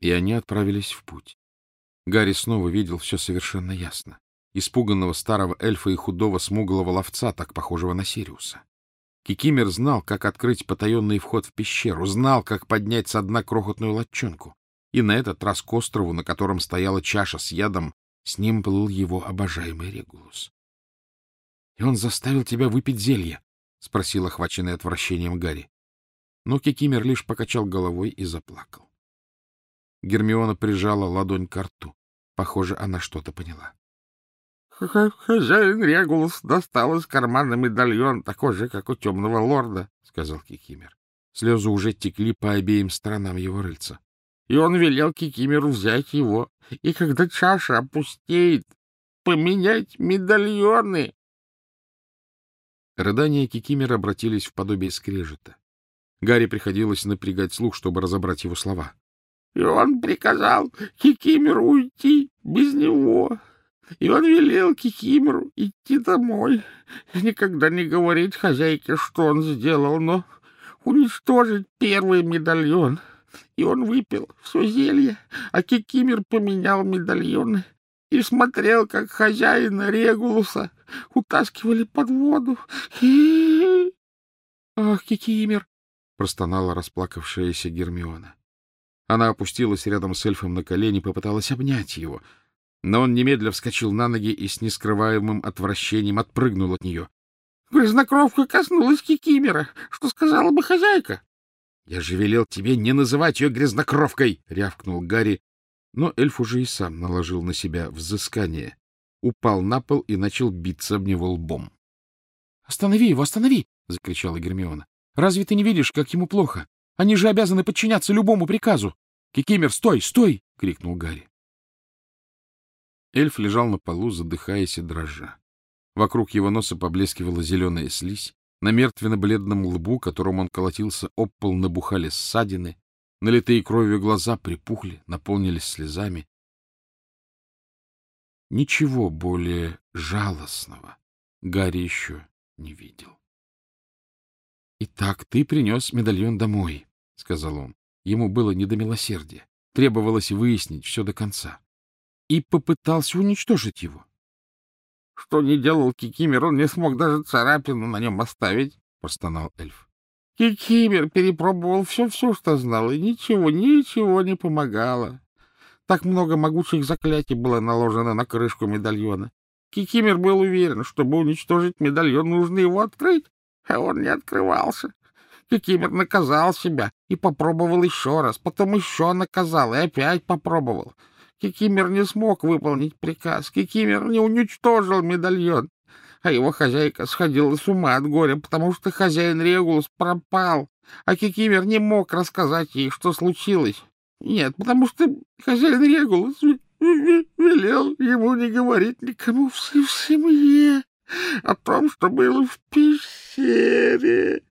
И они отправились в путь. Гарри снова видел все совершенно ясно. Испуганного старого эльфа и худого смуглого ловца, так похожего на Сириуса. Кикимер знал, как открыть потаенный вход в пещеру, знал, как поднять со дна крохотную латчонку. И на этот раз к острову, на котором стояла чаша с ядом, с ним плыл его обожаемый Регулус. — И он заставил тебя выпить зелье? — спросил охваченный отвращением Гарри. Но Кикимер лишь покачал головой и заплакал. Гермиона прижала ладонь к рту. Похоже, она что-то поняла. Хозяин Регулус достал из кармана медальон, такой же, как у темного лорда, — сказал Кикимер. Слезы уже текли по обеим сторонам его рыльца. И он велел Кикимеру взять его, и когда чаша опустеет, поменять медальоны. Рыдания Кикимера обратились в подобие скрежета. Гарри приходилось напрягать слух, чтобы разобрать его слова. — И он приказал Кикимеру уйти без него, и он велел Кикимору идти домой никогда не говорить хозяйке, что он сделал, но уничтожить первый медальон. И он выпил все зелье, а Кикимер поменял медальоны и смотрел, как хозяина Регулуса утаскивали под воду. Ах, Кикимер! — простонала расплакавшаяся Гермиона. Она опустилась рядом с эльфом на колени, попыталась обнять его — но он немедля вскочил на ноги и с нескрываемым отвращением отпрыгнул от нее. — Грязнокровка коснулась Кикимера. Что сказала бы хозяйка? — Я же велел тебе не называть ее грязнокровкой! — рявкнул Гарри. Но эльф уже и сам наложил на себя взыскание, упал на пол и начал биться об него лбом. — Останови его, останови! — закричала Гермиона. — Разве ты не видишь, как ему плохо? Они же обязаны подчиняться любому приказу! — Кикимер, стой, стой! — крикнул Гарри. Эльф лежал на полу, задыхаясь и дрожа. Вокруг его носа поблескивала зеленая слизь, на мертвенно-бледном лбу, которым он колотился об пол, набухали ссадины, налитые кровью глаза припухли, наполнились слезами. Ничего более жалостного Гарри еще не видел. — Итак, ты принес медальон домой, — сказал он. Ему было не до милосердия. Требовалось выяснить все до конца и попытался уничтожить его. — Что не делал Кикимер, он не смог даже царапину на нем оставить, — простонал эльф. — Кикимер перепробовал все-все, что знал, и ничего, ничего не помогало. Так много могучих заклятий было наложено на крышку медальона. Кикимер был уверен, чтобы уничтожить медальон, нужно его открыть, а он не открывался. Кикимер наказал себя и попробовал еще раз, потом еще наказал и опять попробовал. Кикимер не смог выполнить приказ. Кикимер не уничтожил медальон, а его хозяйка сходила с ума от горя, потому что хозяин Регулус пропал, а Кикимер не мог рассказать ей, что случилось. Нет, потому что хозяин Регулус велел ему не говорить никому в семье о том, что было в пещере.